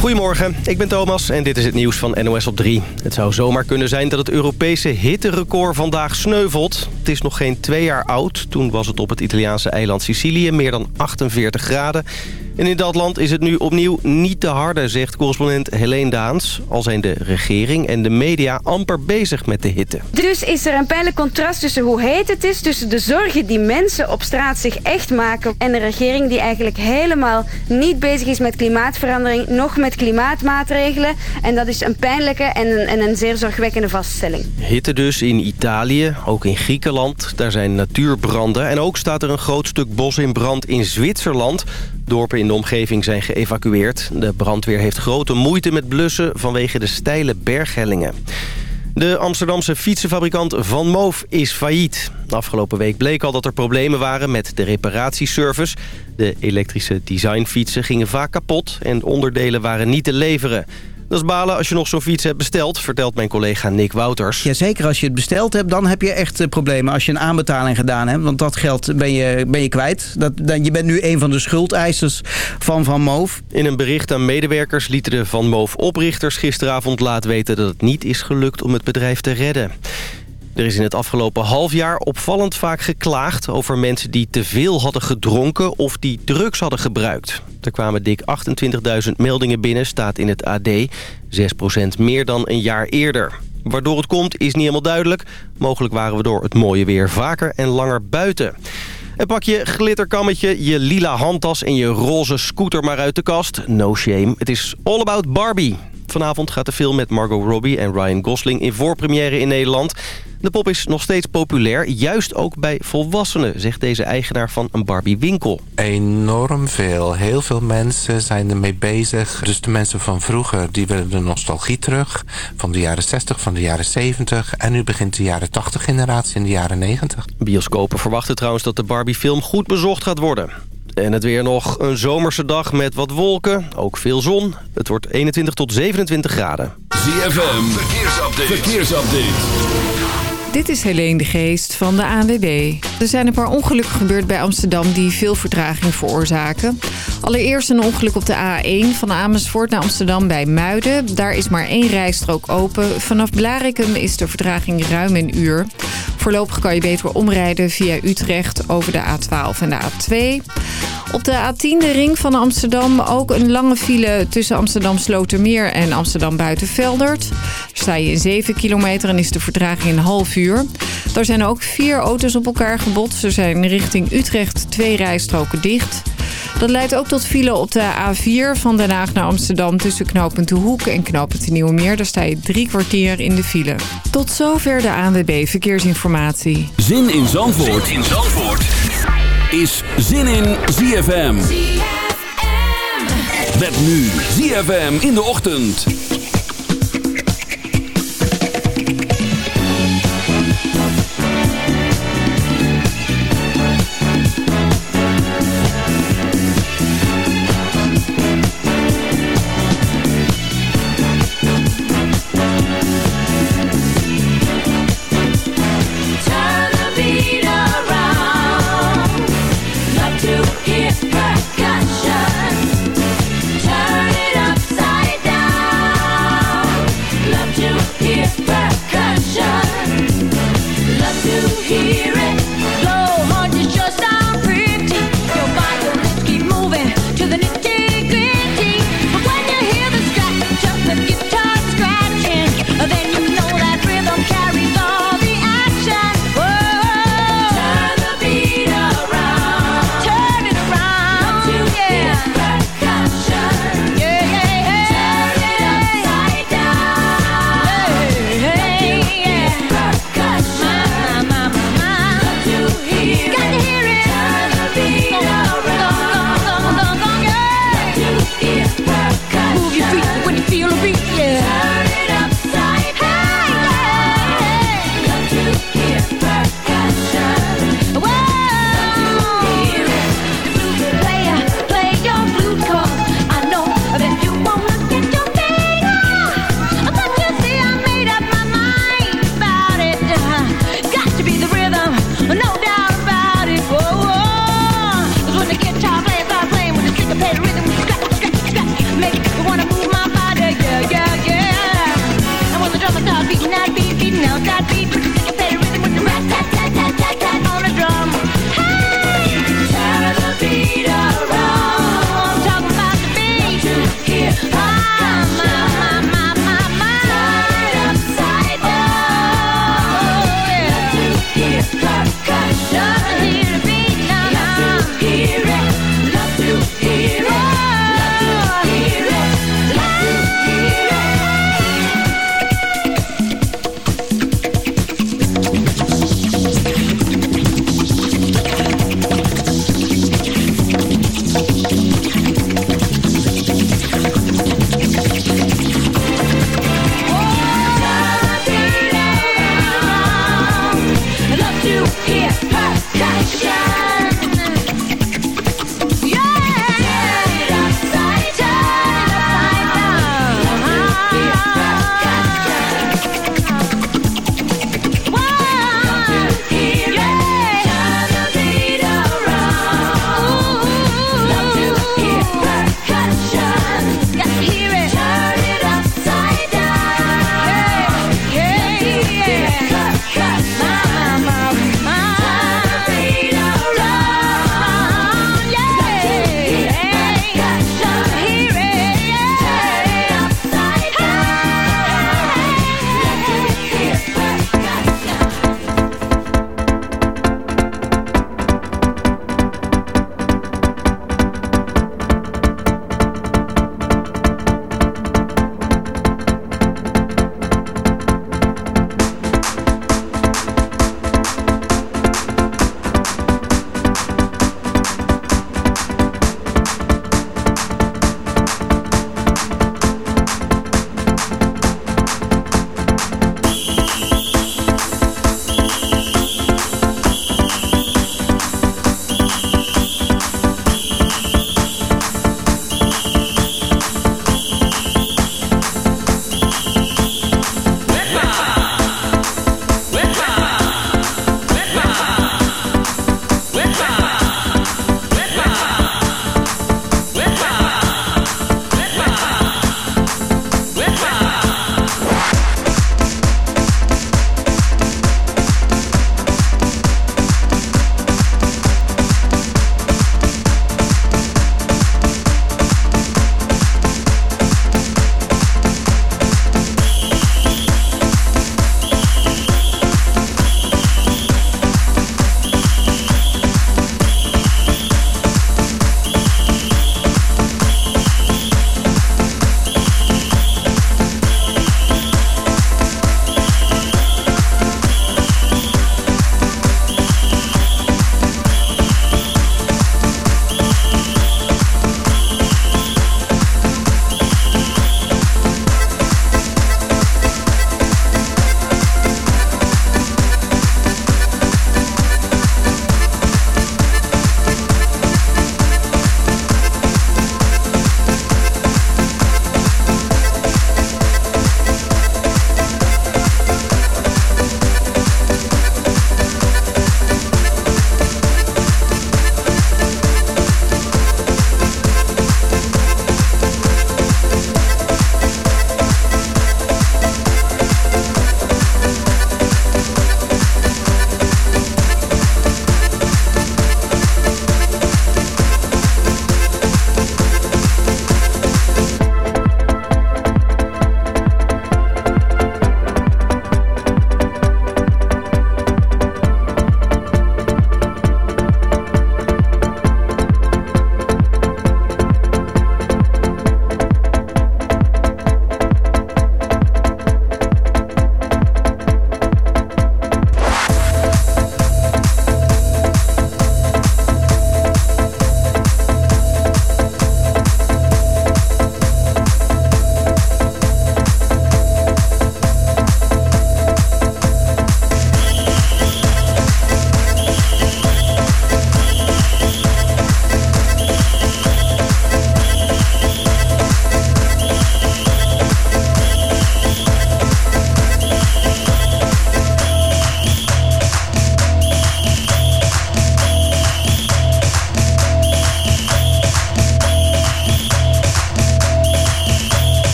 Goedemorgen, ik ben Thomas en dit is het nieuws van NOS op 3. Het zou zomaar kunnen zijn dat het Europese hitterecord vandaag sneuvelt. Het is nog geen twee jaar oud. Toen was het op het Italiaanse eiland Sicilië meer dan 48 graden. En in dat land is het nu opnieuw niet te harde, zegt correspondent Helene Daans. Al zijn de regering en de media amper bezig met de hitte. Dus is er een pijnlijk contrast tussen hoe heet het is... tussen de zorgen die mensen op straat zich echt maken... en de regering die eigenlijk helemaal niet bezig is met klimaatverandering... nog met klimaatmaatregelen. En dat is een pijnlijke en een, en een zeer zorgwekkende vaststelling. Hitte dus in Italië, ook in Griekenland. Daar zijn natuurbranden. En ook staat er een groot stuk bos in brand in Zwitserland... Dorpen in de omgeving zijn geëvacueerd. De brandweer heeft grote moeite met blussen vanwege de steile berghellingen. De Amsterdamse fietsenfabrikant Van Moof is failliet. Afgelopen week bleek al dat er problemen waren met de reparatieservice. De elektrische designfietsen gingen vaak kapot en onderdelen waren niet te leveren. Dat is balen als je nog zo'n fiets hebt besteld, vertelt mijn collega Nick Wouters. Ja, zeker als je het besteld hebt, dan heb je echt eh, problemen als je een aanbetaling gedaan hebt. Want dat geld ben je, ben je kwijt. Dat, dan, je bent nu een van de schuldeisers van Van Moof. In een bericht aan medewerkers lieten de Van Moof oprichters gisteravond laat weten dat het niet is gelukt om het bedrijf te redden. Er is in het afgelopen half jaar opvallend vaak geklaagd over mensen die te veel hadden gedronken of die drugs hadden gebruikt. Er kwamen dik 28.000 meldingen binnen, staat in het AD. 6% meer dan een jaar eerder. Waardoor het komt is niet helemaal duidelijk. Mogelijk waren we door het mooie weer vaker en langer buiten. En pak je glitterkammetje, je lila handtas en je roze scooter maar uit de kast. No shame. Het is all about Barbie. Vanavond gaat de film met Margot Robbie en Ryan Gosling in voorpremière in Nederland. De pop is nog steeds populair, juist ook bij volwassenen, zegt deze eigenaar van een Barbie-winkel. Enorm veel. Heel veel mensen zijn ermee bezig. Dus de mensen van vroeger, die willen de nostalgie terug. Van de jaren 60, van de jaren 70. En nu begint de jaren 80 generatie in de jaren 90. Bioscopen verwachten trouwens dat de Barbie-film goed bezocht gaat worden. En het weer nog een zomerse dag met wat wolken, ook veel zon. Het wordt 21 tot 27 graden. ZFM, verkeersupdate. verkeersupdate. Dit is Helene de Geest van de ANWB. Er zijn een paar ongelukken gebeurd bij Amsterdam die veel vertraging veroorzaken. Allereerst een ongeluk op de A1 van Amersfoort naar Amsterdam bij Muiden. Daar is maar één rijstrook open. Vanaf Blarikum is de vertraging ruim een uur. Voorlopig kan je beter omrijden via Utrecht over de A12 en de A2. Op de A10, de ring van Amsterdam, ook een lange file tussen Amsterdam Slotermeer en Amsterdam Buitenveldert. Sta je in 7 kilometer en is de vertraging een half uur. Daar zijn ook vier auto's op elkaar gebotst. Er zijn richting Utrecht twee rijstroken dicht. Dat leidt ook tot file op de A4 van Den Haag naar Amsterdam... tussen knooppunt De Hoek en knooppunt de Nieuwe Meer. Daar sta je drie kwartier in de file. Tot zover de ANWB Verkeersinformatie. Zin in Zandvoort, zin in Zandvoort. is Zin in ZFM. ZFM. Met nu ZFM in de ochtend.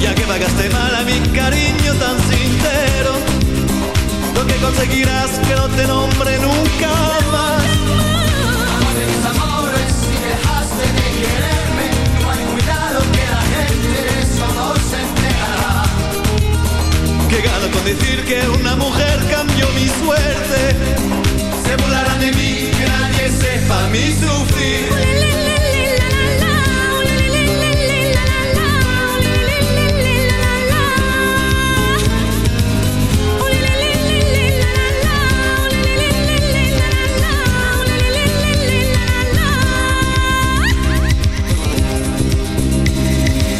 Ya que pagaste mal a mi cariño tan sincero, lo que conseguirás que no te nombre nunca más. Amor de mis amores, si dejaste de quererme, no hay cuidado que la gente de eso no se enterará. Que gano con decir que una mujer cambió mi suerte. Se burlarán de mí, que nadie sepa mi sufrir.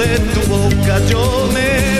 de tu boca yo me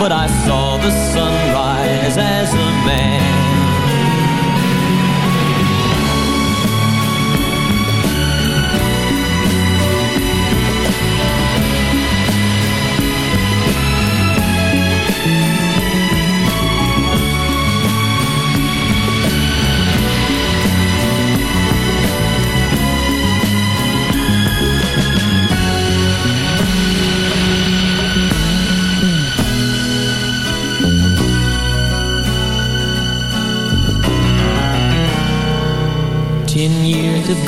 But I saw the sunrise as a man.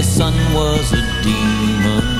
the sun was a demon.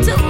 We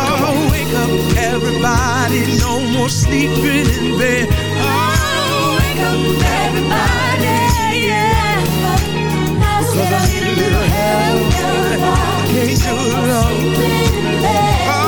Oh, wake up, everybody. No more sleeping in bed. Oh, wake up, everybody. Yeah. Cause I need a little help. Can't do it alone.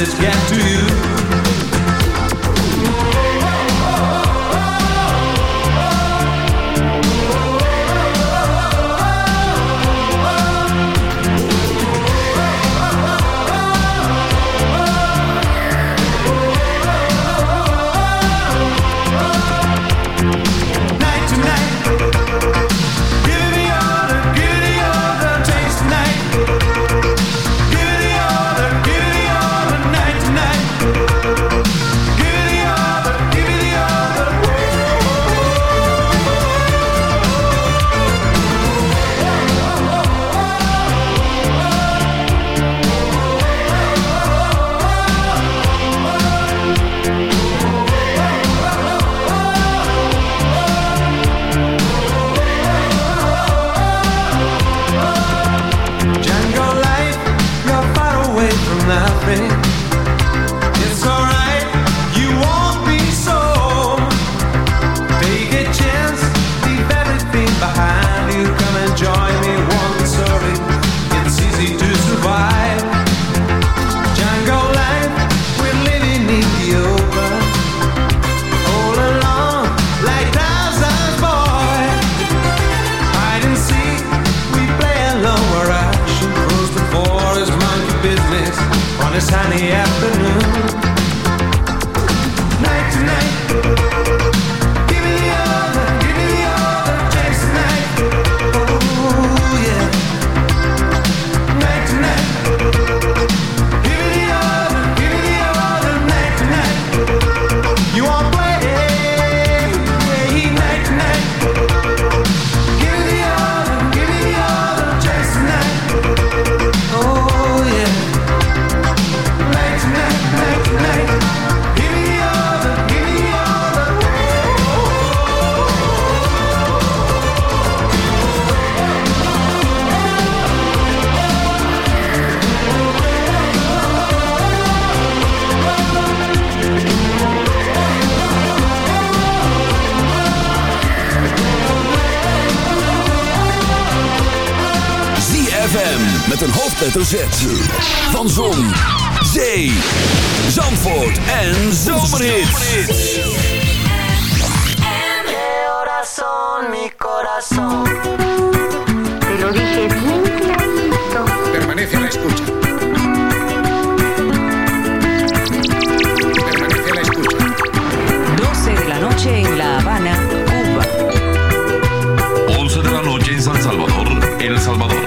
message get to you. hoofdletter Z. Van Zon, Zee, Zandvoort en Zomerhits. corazón, mi corazón. Te lo dije bien clarito. Permanece a la escucha. Permanece a la escucha. 12 de la noche en La Habana, Cuba. 11 de la noche en San Salvador, El Salvador.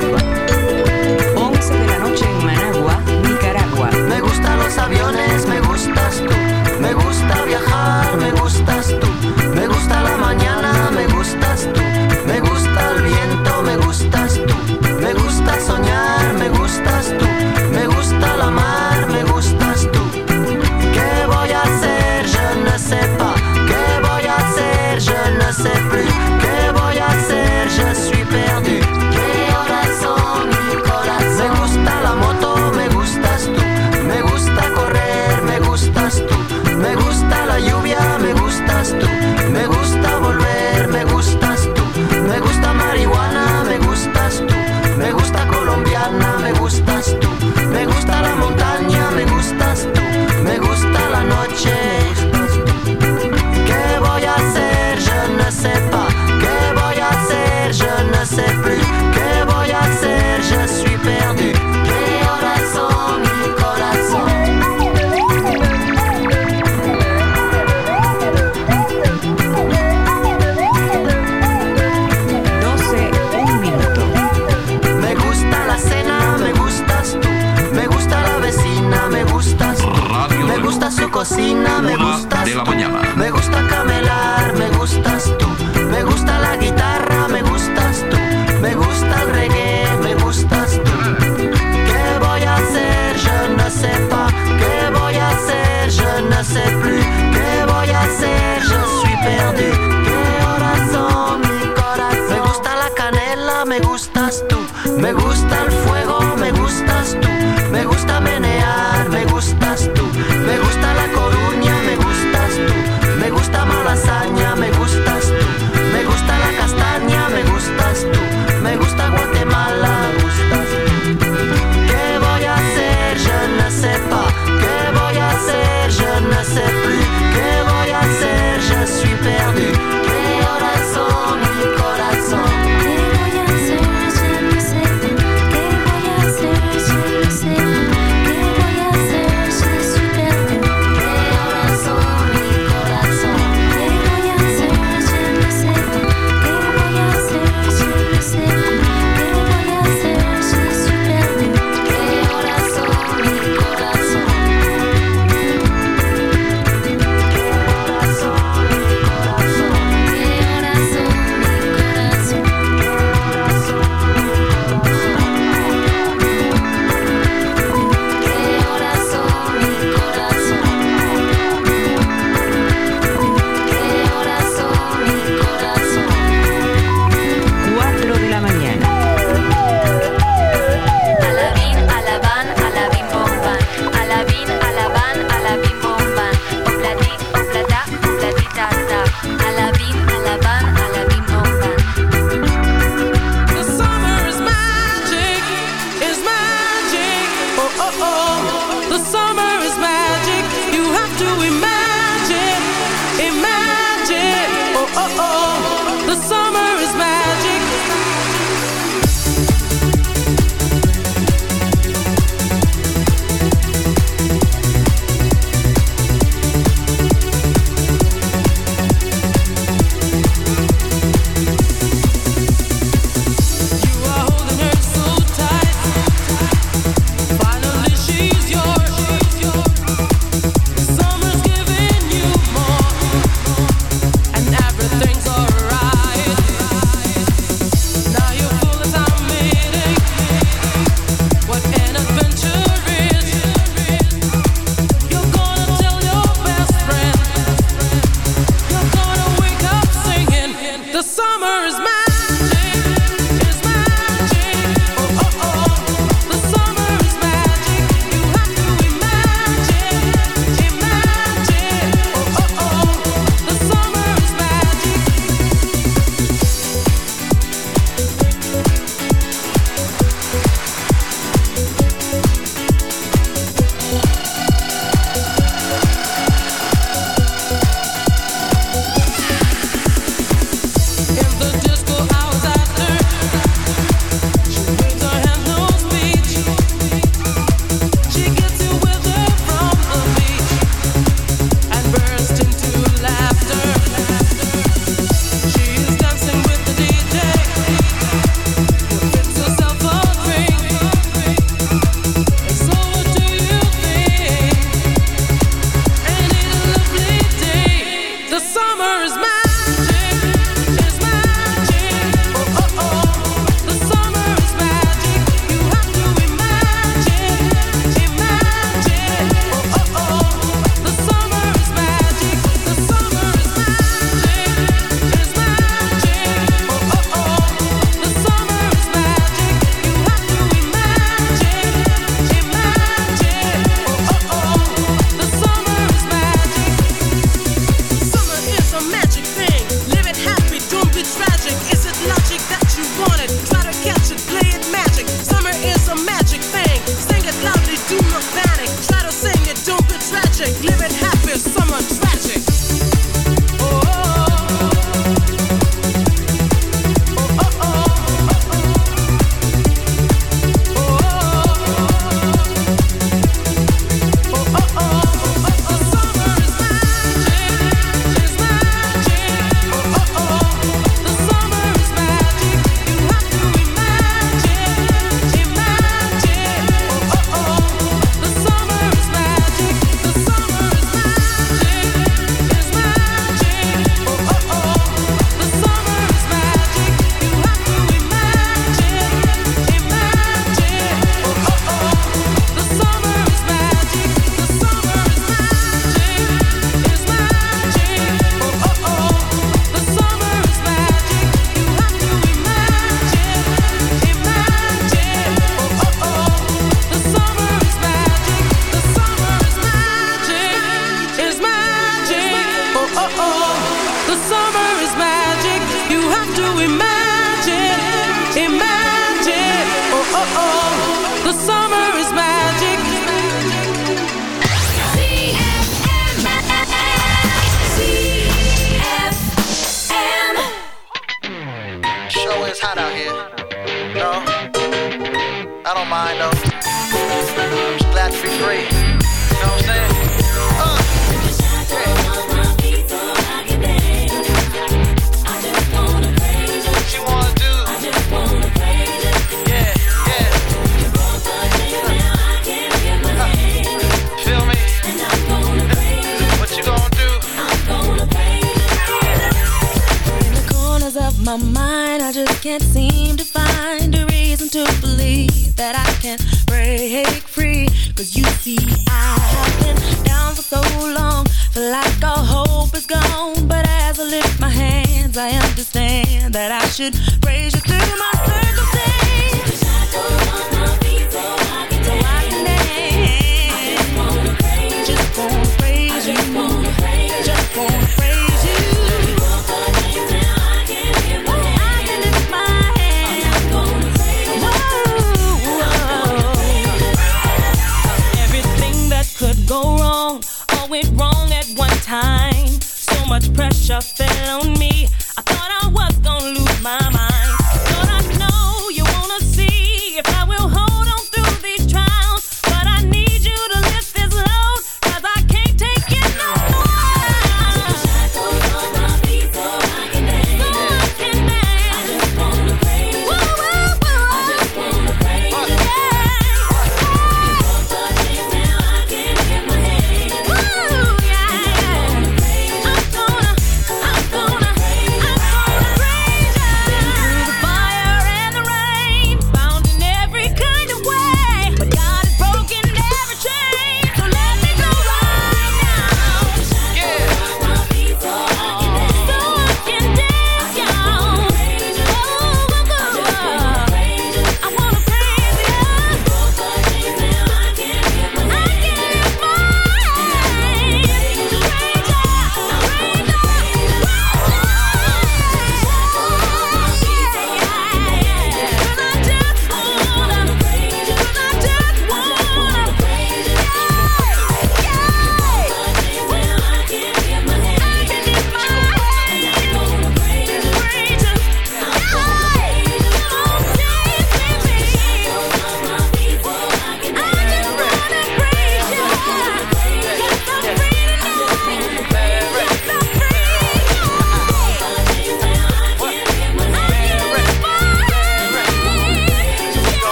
wrong, all went wrong at one time. So much pressure fell on me.